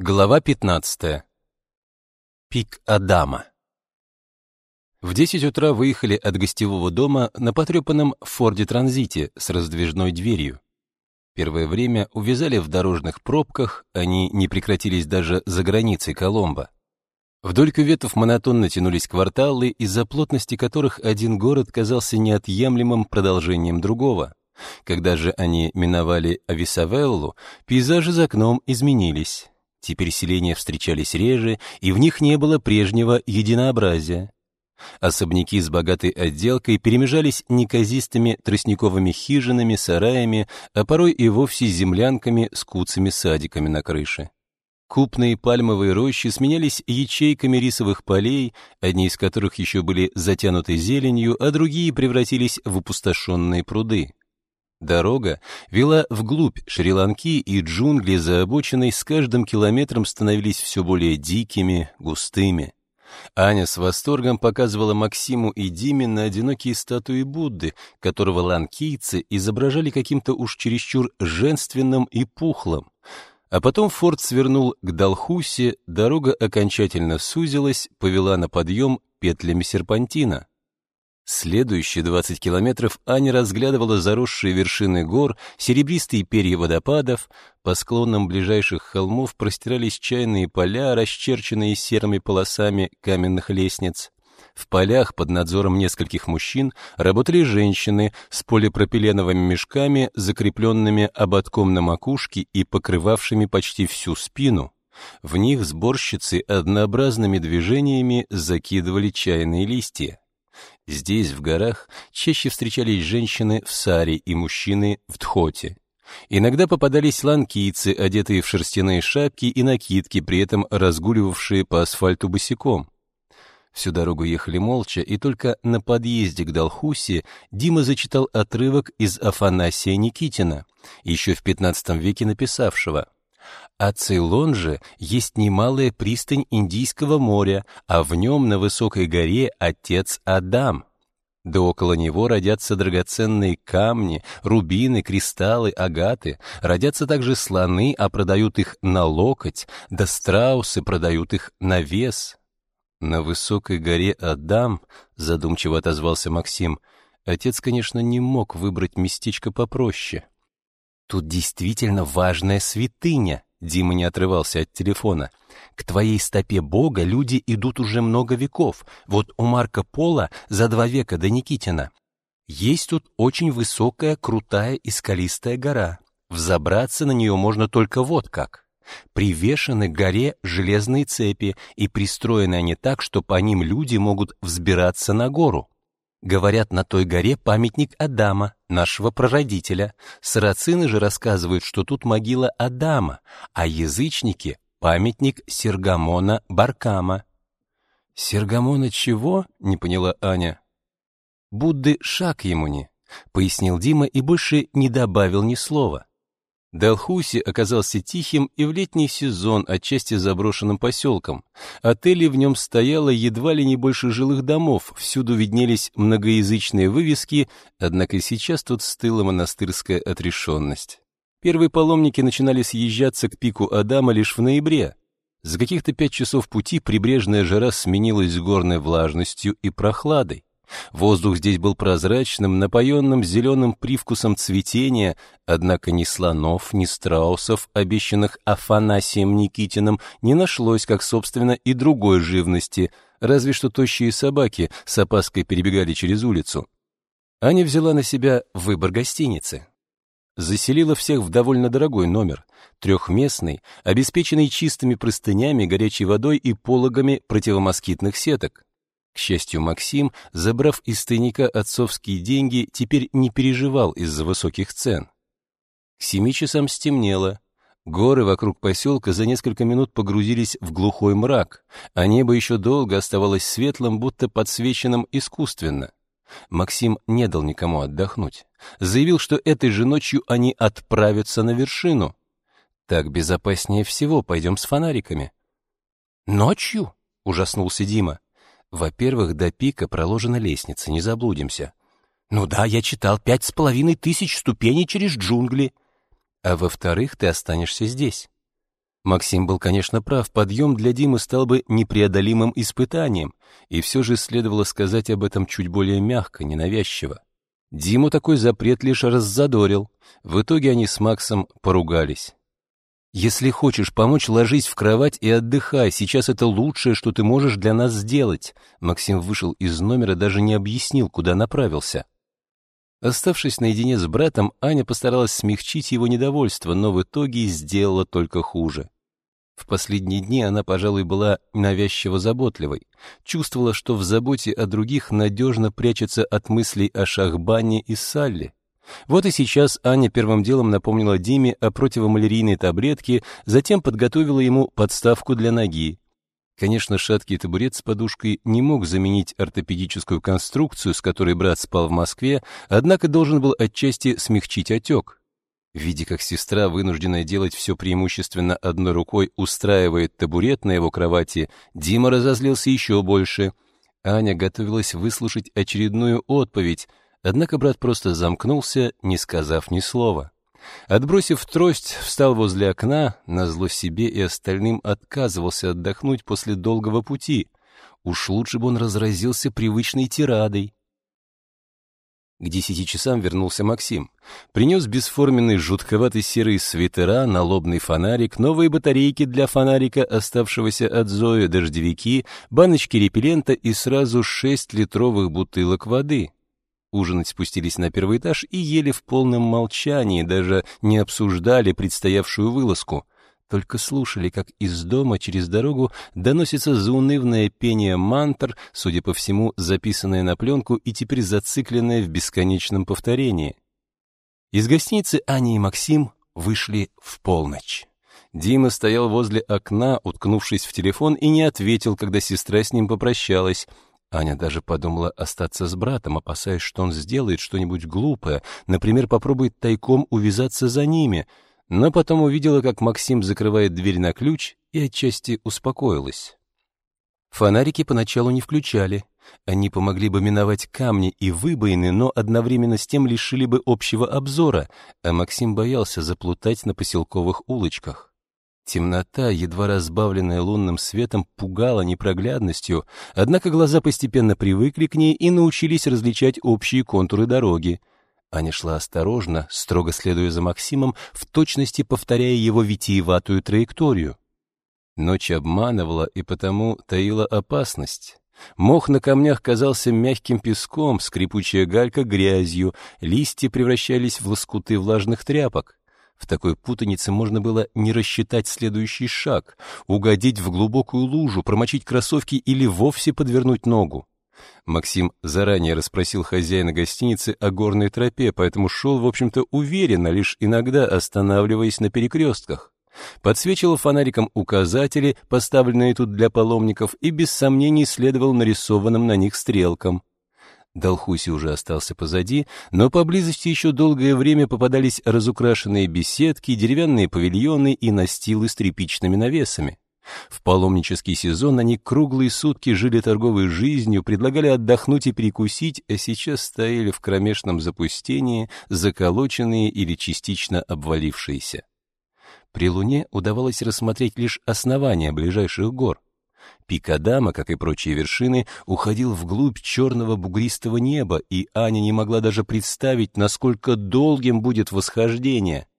Глава 15. Пик Адама. В 10 утра выехали от гостевого дома на потрепанном Форде Транзите с раздвижной дверью. Первое время увязали в дорожных пробках, они не прекратились даже за границей Коломбо. Вдоль кюветов монотонно тянулись кварталы, из-за плотности которых один город казался неотъемлемым продолжением другого. Когда же они миновали Ависавеллу, пейзажи за окном изменились. Теперь селения встречались реже, и в них не было прежнего единообразия. Особняки с богатой отделкой перемежались неказистыми тростниковыми хижинами, сараями, а порой и вовсе землянками с куцами-садиками на крыше. Купные пальмовые рощи сменялись ячейками рисовых полей, одни из которых еще были затянуты зеленью, а другие превратились в опустошенные пруды. Дорога вела вглубь Шри-Ланки, и джунгли за обочиной с каждым километром становились все более дикими, густыми. Аня с восторгом показывала Максиму и Диме на одинокие статуи Будды, которого ланкийцы изображали каким-то уж чересчур женственным и пухлым. А потом Форд свернул к Далхусе, дорога окончательно сузилась, повела на подъем петлями серпантина. Следующие 20 километров Аня разглядывала заросшие вершины гор, серебристые перья водопадов, по склонам ближайших холмов простирались чайные поля, расчерченные серыми полосами каменных лестниц. В полях под надзором нескольких мужчин работали женщины с полипропиленовыми мешками, закрепленными ободком на макушке и покрывавшими почти всю спину. В них сборщицы однообразными движениями закидывали чайные листья. Здесь, в горах, чаще встречались женщины в саре и мужчины в тхоте. Иногда попадались ланкийцы, одетые в шерстяные шапки и накидки, при этом разгуливавшие по асфальту босиком. Всю дорогу ехали молча, и только на подъезде к Далхусе Дима зачитал отрывок из Афанасия Никитина, еще в XV веке написавшего а Цейлон же есть немалая пристань Индийского моря, а в нем на высокой горе отец Адам. Да около него родятся драгоценные камни, рубины, кристаллы, агаты, родятся также слоны, а продают их на локоть, да страусы продают их на вес. На высокой горе Адам, задумчиво отозвался Максим, отец, конечно, не мог выбрать местечко попроще. Тут действительно важная святыня, Дима не отрывался от телефона. К твоей стопе Бога люди идут уже много веков. Вот у Марка Пола за два века до Никитина. Есть тут очень высокая, крутая и скалистая гора. Взобраться на нее можно только вот как. Привешены к горе железные цепи, и пристроены они так, что по ним люди могут взбираться на гору. Говорят, на той горе памятник Адама, нашего прародителя. Сарацины же рассказывают, что тут могила Адама, а язычники — памятник Сергамона Баркама. «Сергамона чего?» — не поняла Аня. «Будды не», — пояснил Дима и больше не добавил ни слова. Далхуси оказался тихим и в летний сезон отчасти заброшенным поселком. Отелей в нем стояло едва ли не больше жилых домов, всюду виднелись многоязычные вывески, однако сейчас тут стыла монастырская отрешенность. Первые паломники начинали съезжаться к пику Адама лишь в ноябре. За каких-то пять часов пути прибрежная жара сменилась горной влажностью и прохладой. Воздух здесь был прозрачным, напоенным зеленым привкусом цветения, однако ни слонов, ни страусов, обещанных Афанасием Никитиным, не нашлось, как, собственно, и другой живности, разве что тощие собаки с опаской перебегали через улицу. Аня взяла на себя выбор гостиницы. Заселила всех в довольно дорогой номер, трехместный, обеспеченный чистыми простынями, горячей водой и пологами противомоскитных сеток. К счастью, Максим, забрав из тайника отцовские деньги, теперь не переживал из-за высоких цен. К семи часам стемнело. Горы вокруг поселка за несколько минут погрузились в глухой мрак, а небо еще долго оставалось светлым, будто подсвеченным искусственно. Максим не дал никому отдохнуть. Заявил, что этой же ночью они отправятся на вершину. Так безопаснее всего, пойдем с фонариками. «Ночью?» — ужаснулся Дима. Во-первых, до пика проложена лестница, не заблудимся. Ну да, я читал пять с половиной тысяч ступеней через джунгли. А во-вторых, ты останешься здесь. Максим был, конечно, прав, подъем для Димы стал бы непреодолимым испытанием, и все же следовало сказать об этом чуть более мягко, ненавязчиво. Диму такой запрет лишь раззадорил. В итоге они с Максом поругались. «Если хочешь помочь, ложись в кровать и отдыхай. Сейчас это лучшее, что ты можешь для нас сделать». Максим вышел из номера, даже не объяснил, куда направился. Оставшись наедине с братом, Аня постаралась смягчить его недовольство, но в итоге сделала только хуже. В последние дни она, пожалуй, была навязчиво заботливой, чувствовала, что в заботе о других надежно прячется от мыслей о Шахбане и Салли. Вот и сейчас Аня первым делом напомнила Диме о противомалярийной таблетке, затем подготовила ему подставку для ноги. Конечно, шаткий табурет с подушкой не мог заменить ортопедическую конструкцию, с которой брат спал в Москве, однако должен был отчасти смягчить отек. Видя, как сестра, вынужденная делать все преимущественно одной рукой, устраивает табурет на его кровати, Дима разозлился еще больше. Аня готовилась выслушать очередную отповедь, однако брат просто замкнулся, не сказав ни слова. Отбросив трость, встал возле окна, назло себе и остальным отказывался отдохнуть после долгого пути. Уж лучше бы он разразился привычной тирадой. К десяти часам вернулся Максим. Принес бесформенный жутковатый серый свитера, налобный фонарик, новые батарейки для фонарика, оставшегося от Зои, дождевики, баночки репеллента и сразу шесть литровых бутылок воды. Ужинать спустились на первый этаж и ели в полном молчании, даже не обсуждали предстоявшую вылазку только слушали, как из дома через дорогу доносится заунывное пение мантр, судя по всему, записанное на пленку и теперь зацикленное в бесконечном повторении. Из гостиницы Аня и Максим вышли в полночь. Дима стоял возле окна, уткнувшись в телефон, и не ответил, когда сестра с ним попрощалась. Аня даже подумала остаться с братом, опасаясь, что он сделает что-нибудь глупое, например, попробует тайком увязаться за ними — но потом увидела, как Максим закрывает дверь на ключ и отчасти успокоилась. Фонарики поначалу не включали. Они помогли бы миновать камни и выбоины, но одновременно с тем лишили бы общего обзора, а Максим боялся заплутать на поселковых улочках. Темнота, едва разбавленная лунным светом, пугала непроглядностью, однако глаза постепенно привыкли к ней и научились различать общие контуры дороги — Аня шла осторожно, строго следуя за Максимом, в точности повторяя его витиеватую траекторию. Ночь обманывала и потому таила опасность. Мох на камнях казался мягким песком, скрипучая галька — грязью, листья превращались в лоскуты влажных тряпок. В такой путанице можно было не рассчитать следующий шаг, угодить в глубокую лужу, промочить кроссовки или вовсе подвернуть ногу. Максим заранее расспросил хозяина гостиницы о горной тропе, поэтому шел, в общем-то, уверенно, лишь иногда останавливаясь на перекрестках. Подсвечивал фонариком указатели, поставленные тут для паломников, и без сомнений следовал нарисованным на них стрелкам. Долхуси уже остался позади, но поблизости еще долгое время попадались разукрашенные беседки, деревянные павильоны и настилы с тряпичными навесами. В паломнический сезон они круглые сутки жили торговой жизнью, предлагали отдохнуть и перекусить, а сейчас стояли в кромешном запустении, заколоченные или частично обвалившиеся. При луне удавалось рассмотреть лишь основания ближайших гор. Пик Адама, как и прочие вершины, уходил вглубь черного бугристого неба, и Аня не могла даже представить, насколько долгим будет восхождение —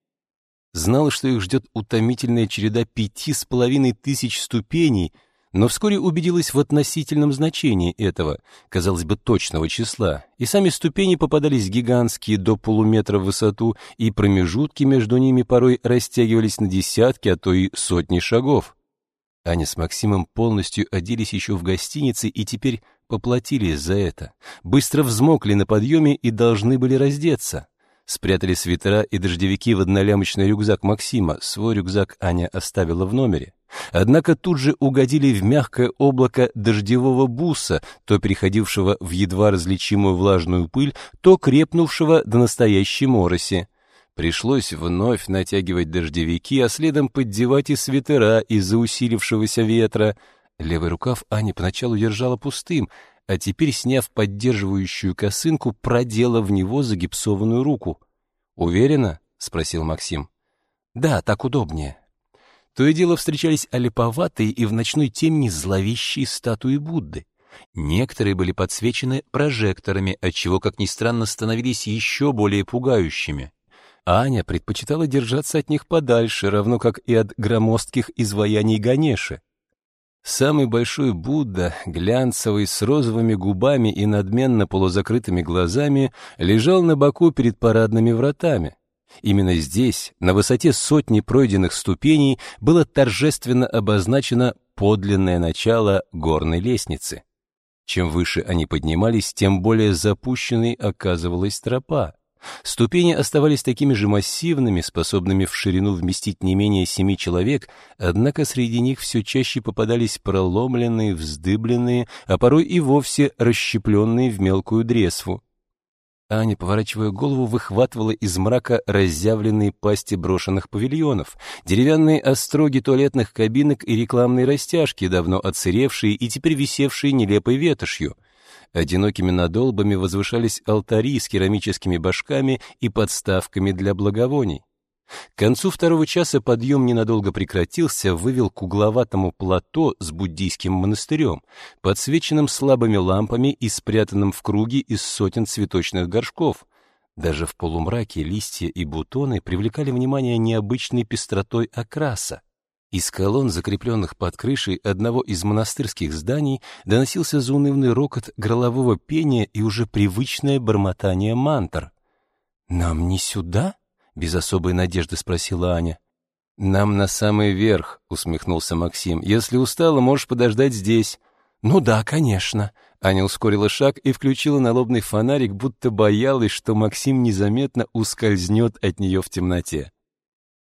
знала, что их ждет утомительная череда пяти с половиной тысяч ступеней, но вскоре убедилась в относительном значении этого, казалось бы, точного числа, и сами ступени попадались гигантские до полуметра в высоту, и промежутки между ними порой растягивались на десятки, а то и сотни шагов. Аня с Максимом полностью оделись еще в гостинице и теперь поплатились за это. Быстро взмокли на подъеме и должны были раздеться. Спрятали свитера и дождевики в однолямочный рюкзак Максима. Свой рюкзак Аня оставила в номере. Однако тут же угодили в мягкое облако дождевого буса, то переходившего в едва различимую влажную пыль, то крепнувшего до настоящей мороси. Пришлось вновь натягивать дождевики, а следом поддевать и свитера из-за усилившегося ветра. Левый рукав Аня поначалу держала пустым — а теперь, сняв поддерживающую косынку, продела в него загипсованную руку. «Уверена?» — спросил Максим. «Да, так удобнее». То и дело встречались олиповатые и в ночной темени зловещие статуи Будды. Некоторые были подсвечены прожекторами, отчего, как ни странно, становились еще более пугающими. Аня предпочитала держаться от них подальше, равно как и от громоздких изваяний Ганеши. Самый большой Будда, глянцевый, с розовыми губами и надменно полузакрытыми глазами, лежал на боку перед парадными вратами. Именно здесь, на высоте сотни пройденных ступеней, было торжественно обозначено подлинное начало горной лестницы. Чем выше они поднимались, тем более запущенной оказывалась тропа. Ступени оставались такими же массивными, способными в ширину вместить не менее семи человек, однако среди них все чаще попадались проломленные, вздыбленные, а порой и вовсе расщепленные в мелкую дресву. Аня, поворачивая голову, выхватывала из мрака разъявленные пасти брошенных павильонов, деревянные остроги туалетных кабинок и рекламные растяжки, давно отсыревшие и теперь висевшие нелепой ветошью. Одинокими надолбами возвышались алтари с керамическими башками и подставками для благовоний. К концу второго часа подъем ненадолго прекратился, вывел к угловатому плато с буддийским монастырем, подсвеченным слабыми лампами и спрятанным в круге из сотен цветочных горшков. Даже в полумраке листья и бутоны привлекали внимание необычной пестротой окраса. Из колонн, закрепленных под крышей одного из монастырских зданий, доносился заунывный рокот горлового пения и уже привычное бормотание мантр. «Нам не сюда?» без особой надежды спросила Аня. Нам на самый верх, усмехнулся Максим. Если устала, можешь подождать здесь. Ну да, конечно. Аня ускорила шаг и включила налобный фонарик, будто боялась, что Максим незаметно ускользнет от нее в темноте.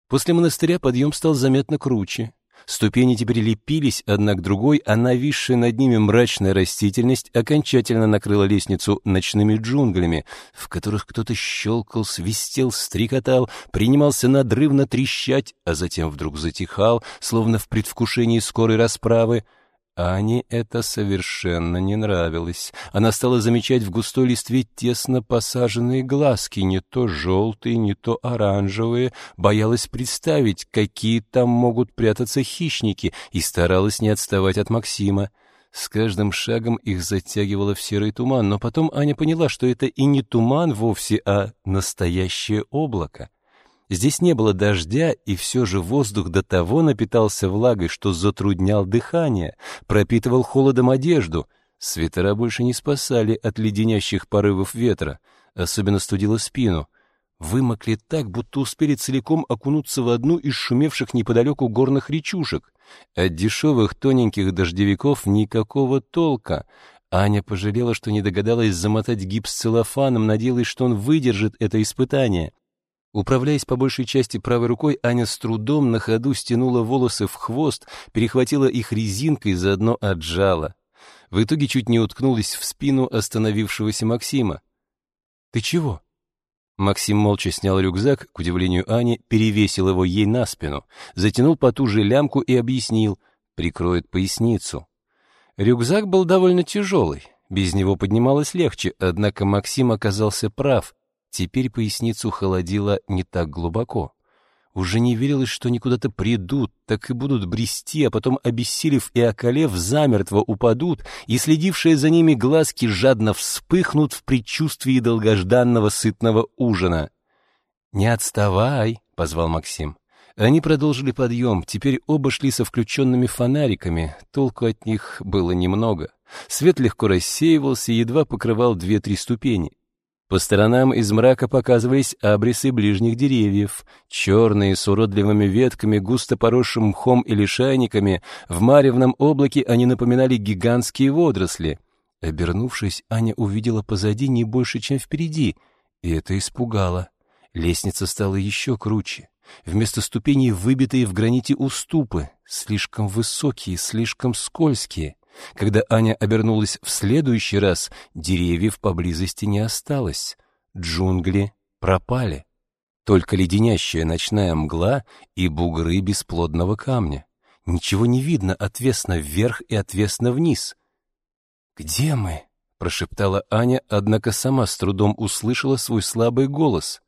После монастыря подъем стал заметно круче. Ступени теперь лепились одна к другой, а нависшая над ними мрачная растительность окончательно накрыла лестницу ночными джунглями, в которых кто-то щелкал, свистел, стрекотал, принимался надрывно трещать, а затем вдруг затихал, словно в предвкушении скорой расправы — Ане это совершенно не нравилось. Она стала замечать в густой листве тесно посаженные глазки, не то желтые, не то оранжевые, боялась представить, какие там могут прятаться хищники, и старалась не отставать от Максима. С каждым шагом их затягивало в серый туман, но потом Аня поняла, что это и не туман вовсе, а настоящее облако. Здесь не было дождя, и все же воздух до того напитался влагой, что затруднял дыхание, пропитывал холодом одежду. Свитера больше не спасали от леденящих порывов ветра, особенно студило спину. Вымокли так, будто успели целиком окунуться в одну из шумевших неподалеку горных речушек. От дешевых тоненьких дождевиков никакого толка. Аня пожалела, что не догадалась замотать гипс целлофаном, надеялась, что он выдержит это испытание. Управляясь по большей части правой рукой, Аня с трудом на ходу стянула волосы в хвост, перехватила их резинкой, заодно отжала. В итоге чуть не уткнулась в спину остановившегося Максима. «Ты чего?» Максим молча снял рюкзак, к удивлению Ани, перевесил его ей на спину, затянул потуже лямку и объяснил, прикроет поясницу. Рюкзак был довольно тяжелый, без него поднималось легче, однако Максим оказался прав, Теперь поясницу холодило не так глубоко. Уже не верилось, что они куда-то придут, так и будут брести, а потом, обессилев и околев, замертво упадут, и следившие за ними глазки жадно вспыхнут в предчувствии долгожданного сытного ужина. «Не отставай», — позвал Максим. Они продолжили подъем, теперь оба шли со включенными фонариками, толку от них было немного. Свет легко рассеивался и едва покрывал две-три ступени. По сторонам из мрака показывались абрисы ближних деревьев, черные, с уродливыми ветками, густо поросшим мхом и лишайниками, в маревном облаке они напоминали гигантские водоросли. Обернувшись, Аня увидела позади не больше, чем впереди, и это испугало. Лестница стала еще круче. Вместо ступеней выбитые в граните уступы, слишком высокие, слишком скользкие. Когда Аня обернулась в следующий раз, деревьев поблизости не осталось. Джунгли пропали. Только леденящая ночная мгла и бугры бесплодного камня. Ничего не видно отвесно вверх и отвесно вниз. «Где мы?» — прошептала Аня, однако сама с трудом услышала свой слабый голос.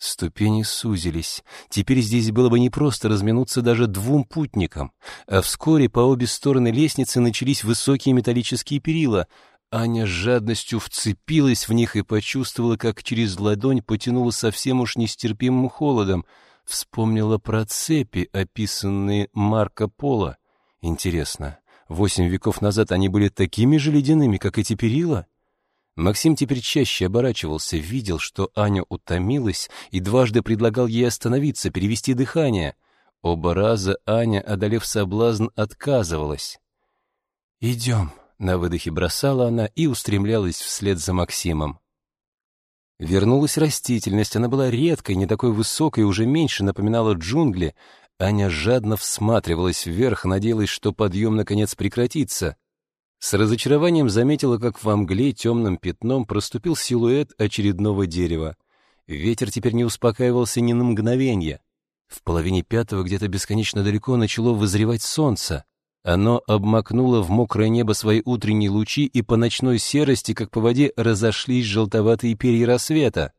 Ступени сузились. Теперь здесь было бы не просто разминуться даже двум путникам. А вскоре по обе стороны лестницы начались высокие металлические перила. Аня с жадностью вцепилась в них и почувствовала, как через ладонь потянула совсем уж нестерпимым холодом. Вспомнила про цепи, описанные Марко Поло. Интересно, восемь веков назад они были такими же ледяными, как эти перила? Максим теперь чаще оборачивался, видел, что Аня утомилась и дважды предлагал ей остановиться, перевести дыхание. Оба раза Аня, одолев соблазн, отказывалась. «Идем», — на выдохе бросала она и устремлялась вслед за Максимом. Вернулась растительность, она была редкой, не такой высокой, уже меньше напоминала джунгли. Аня жадно всматривалась вверх, надеялась, что подъем наконец прекратится. С разочарованием заметила, как во мгле темным пятном проступил силуэт очередного дерева. Ветер теперь не успокаивался ни на мгновение. В половине пятого где-то бесконечно далеко начало вызревать солнце. Оно обмакнуло в мокрое небо свои утренние лучи, и по ночной серости, как по воде, разошлись желтоватые перья рассвета.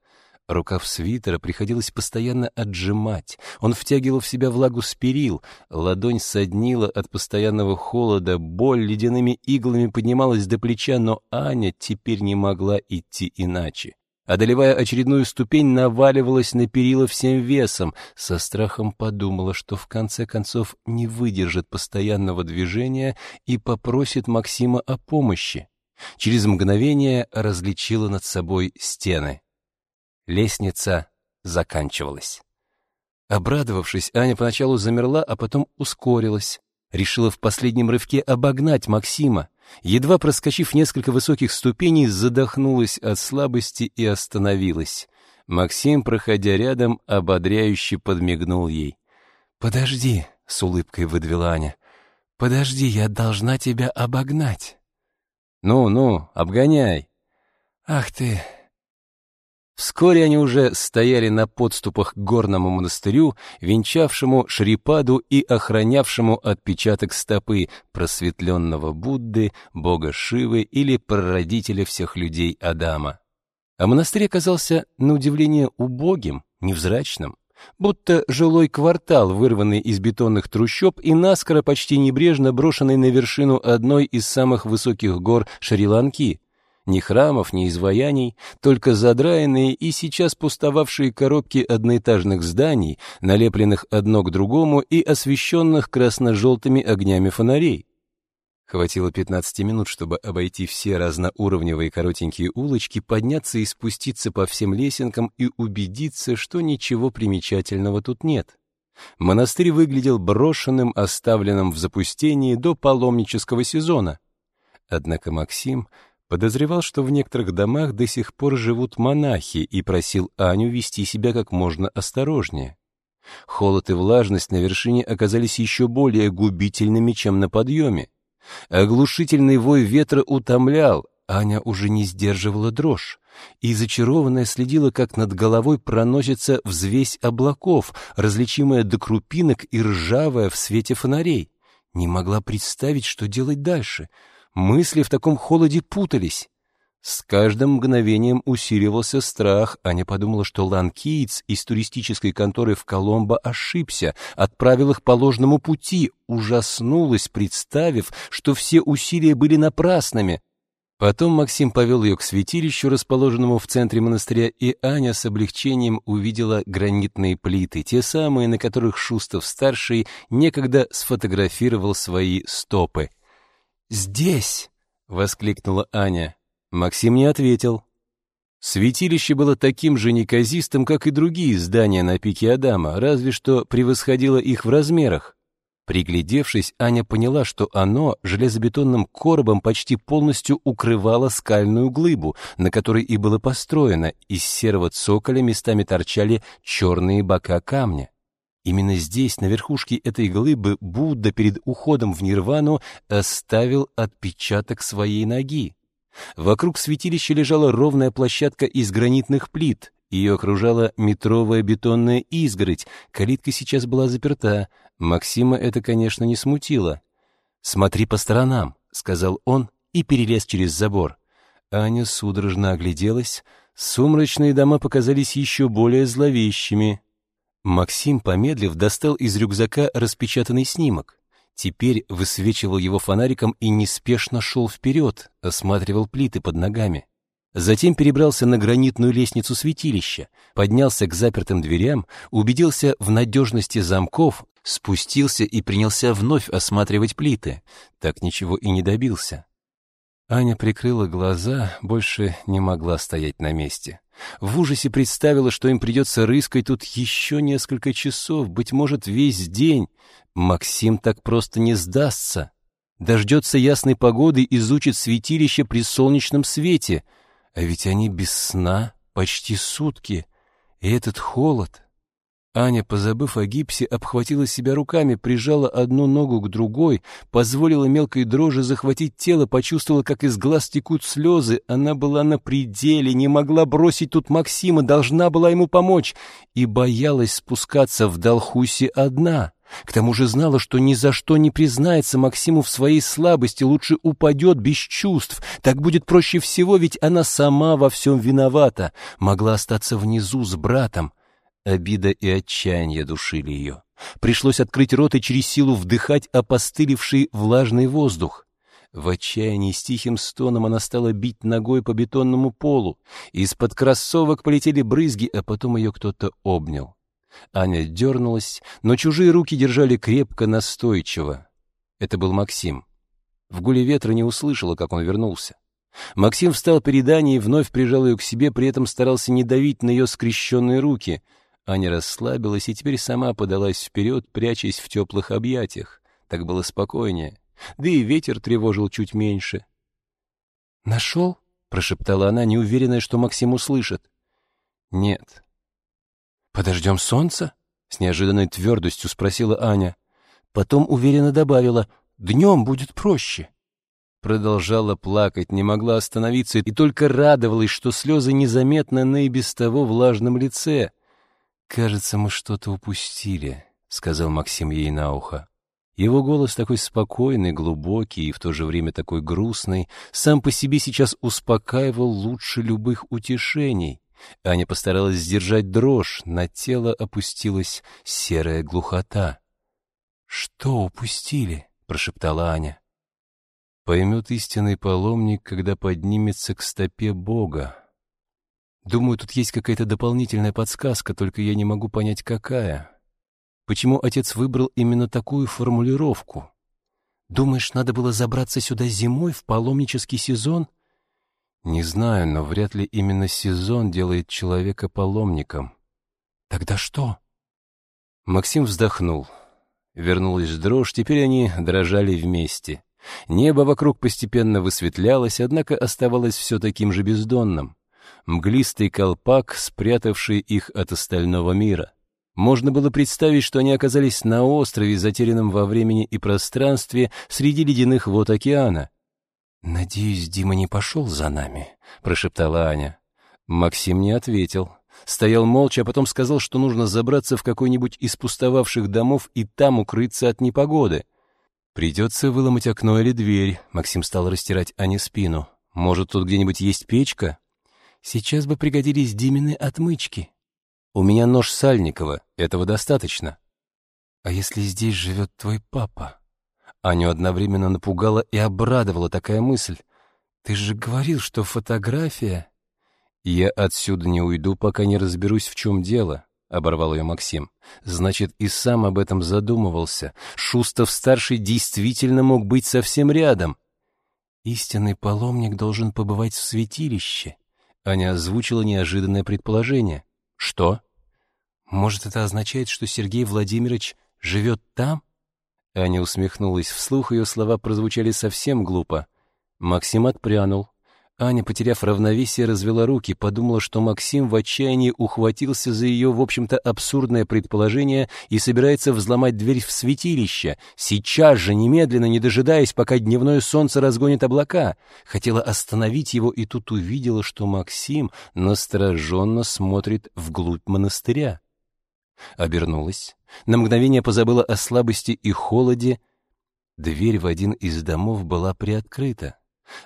Рукав свитера приходилось постоянно отжимать. Он втягивал в себя влагу с перил. Ладонь соднила от постоянного холода, боль ледяными иглами поднималась до плеча, но Аня теперь не могла идти иначе. Одолевая очередную ступень, наваливалась на перила всем весом. Со страхом подумала, что в конце концов не выдержит постоянного движения и попросит Максима о помощи. Через мгновение различила над собой стены. Лестница заканчивалась. Обрадовавшись, Аня поначалу замерла, а потом ускорилась. Решила в последнем рывке обогнать Максима. Едва проскочив несколько высоких ступеней, задохнулась от слабости и остановилась. Максим, проходя рядом, ободряюще подмигнул ей. «Подожди», — с улыбкой выдвела Аня. «Подожди, я должна тебя обогнать». «Ну-ну, обгоняй». «Ах ты, Вскоре они уже стояли на подступах к горному монастырю, венчавшему Шрипаду и охранявшему отпечаток стопы просветленного Будды, бога Шивы или прародителя всех людей Адама. А монастырь оказался, на удивление, убогим, невзрачным, будто жилой квартал, вырванный из бетонных трущоб и наскоро почти небрежно брошенный на вершину одной из самых высоких гор Шри-Ланки — ни храмов, ни изваяний, только задраенные и сейчас пустовавшие коробки одноэтажных зданий, налепленных одно к другому и освещенных красно-желтыми огнями фонарей. Хватило 15 минут, чтобы обойти все разноуровневые коротенькие улочки, подняться и спуститься по всем лесенкам и убедиться, что ничего примечательного тут нет. Монастырь выглядел брошенным, оставленным в запустении до паломнического сезона. Однако Максим Подозревал, что в некоторых домах до сих пор живут монахи и просил Аню вести себя как можно осторожнее. Холод и влажность на вершине оказались еще более губительными, чем на подъеме. Оглушительный вой ветра утомлял, Аня уже не сдерживала дрожь и зачарованная следила, как над головой проносится взвесь облаков, различимая до крупинок и ржавая в свете фонарей. Не могла представить, что делать дальше — Мысли в таком холоде путались. С каждым мгновением усиливался страх. Аня подумала, что ланкиец из туристической конторы в Коломбо ошибся, отправил их по ложному пути, ужаснулась, представив, что все усилия были напрасными. Потом Максим повел ее к святилищу, расположенному в центре монастыря, и Аня с облегчением увидела гранитные плиты, те самые, на которых Шустов-старший некогда сфотографировал свои стопы — «Здесь!» — воскликнула Аня. Максим не ответил. Святилище было таким же неказистым, как и другие здания на пике Адама, разве что превосходило их в размерах. Приглядевшись, Аня поняла, что оно железобетонным коробом почти полностью укрывало скальную глыбу, на которой и было построено, из серого цоколя местами торчали черные бока камня. Именно здесь, на верхушке этой глыбы, Будда перед уходом в нирвану оставил отпечаток своей ноги. Вокруг святилища лежала ровная площадка из гранитных плит. Ее окружала метровая бетонная изгородь. Калитка сейчас была заперта. Максима это, конечно, не смутило. «Смотри по сторонам», — сказал он и перелез через забор. Аня судорожно огляделась. Сумрачные дома показались еще более зловещими. Максим, помедлив, достал из рюкзака распечатанный снимок. Теперь высвечивал его фонариком и неспешно шел вперед, осматривал плиты под ногами. Затем перебрался на гранитную лестницу святилища, поднялся к запертым дверям, убедился в надежности замков, спустился и принялся вновь осматривать плиты. Так ничего и не добился. Аня прикрыла глаза, больше не могла стоять на месте. В ужасе представила, что им придется рыскать тут еще несколько часов, быть может, весь день. Максим так просто не сдастся. Дождется ясной погоды, изучит святилище при солнечном свете. А ведь они без сна почти сутки. И этот холод... Аня, позабыв о гипсе, обхватила себя руками, прижала одну ногу к другой, позволила мелкой дрожи захватить тело, почувствовала, как из глаз текут слезы. Она была на пределе, не могла бросить тут Максима, должна была ему помочь и боялась спускаться в Долхусе одна. К тому же знала, что ни за что не признается Максиму в своей слабости, лучше упадет без чувств. Так будет проще всего, ведь она сама во всем виновата. Могла остаться внизу с братом. Обида и отчаяние душили ее. Пришлось открыть рот и через силу вдыхать опостылевший влажный воздух. В отчаянии с тихим стоном она стала бить ногой по бетонному полу. Из-под кроссовок полетели брызги, а потом ее кто-то обнял. Аня дернулась, но чужие руки держали крепко, настойчиво. Это был Максим. В гуле ветра не услышала, как он вернулся. Максим встал перед Аней и вновь прижал ее к себе, при этом старался не давить на ее скрещенные руки — Аня расслабилась и теперь сама подалась вперед, прячась в теплых объятиях. Так было спокойнее. Да и ветер тревожил чуть меньше. «Нашел?» — прошептала она, неуверенная, что Максим услышит. «Нет». «Подождем солнца?» — с неожиданной твердостью спросила Аня. Потом уверенно добавила, «Днем будет проще». Продолжала плакать, не могла остановиться и только радовалась, что слезы незаметны на и без того влажном лице — «Кажется, мы что-то упустили», — сказал Максим ей на ухо. Его голос такой спокойный, глубокий и в то же время такой грустный, сам по себе сейчас успокаивал лучше любых утешений. Аня постаралась сдержать дрожь, на тело опустилась серая глухота. «Что упустили?» — прошептала Аня. «Поймет истинный паломник, когда поднимется к стопе Бога», Думаю, тут есть какая-то дополнительная подсказка, только я не могу понять, какая. Почему отец выбрал именно такую формулировку? Думаешь, надо было забраться сюда зимой, в паломнический сезон? Не знаю, но вряд ли именно сезон делает человека паломником. Тогда что? Максим вздохнул. Вернулась дрожь, теперь они дрожали вместе. Небо вокруг постепенно высветлялось, однако оставалось все таким же бездонным мглистый колпак, спрятавший их от остального мира. Можно было представить, что они оказались на острове, затерянном во времени и пространстве, среди ледяных вод океана. «Надеюсь, Дима не пошел за нами», — прошептала Аня. Максим не ответил. Стоял молча, а потом сказал, что нужно забраться в какой-нибудь из пустовавших домов и там укрыться от непогоды. «Придется выломать окно или дверь», — Максим стал растирать Ане спину. «Может, тут где-нибудь есть печка?» Сейчас бы пригодились Димины отмычки. У меня нож Сальникова, этого достаточно. А если здесь живет твой папа? Аню одновременно напугала и обрадовала такая мысль. Ты же говорил, что фотография... Я отсюда не уйду, пока не разберусь, в чем дело, — оборвал ее Максим. Значит, и сам об этом задумывался. Шустов-старший действительно мог быть совсем рядом. Истинный паломник должен побывать в святилище. Аня озвучила неожиданное предположение. «Что?» «Может, это означает, что Сергей Владимирович живет там?» Аня усмехнулась. Вслух ее слова прозвучали совсем глупо. Максим отпрянул. Аня, потеряв равновесие, развела руки, подумала, что Максим в отчаянии ухватился за ее, в общем-то, абсурдное предположение и собирается взломать дверь в святилище, сейчас же, немедленно, не дожидаясь, пока дневное солнце разгонит облака. Хотела остановить его и тут увидела, что Максим настороженно смотрит вглубь монастыря. Обернулась, на мгновение позабыла о слабости и холоде. Дверь в один из домов была приоткрыта.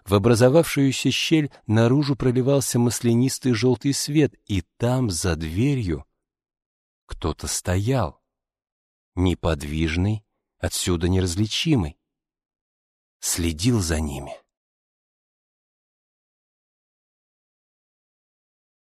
В образовавшуюся щель наружу проливался маслянистый желтый свет, и там, за дверью, кто-то стоял, неподвижный, отсюда неразличимый, следил за ними.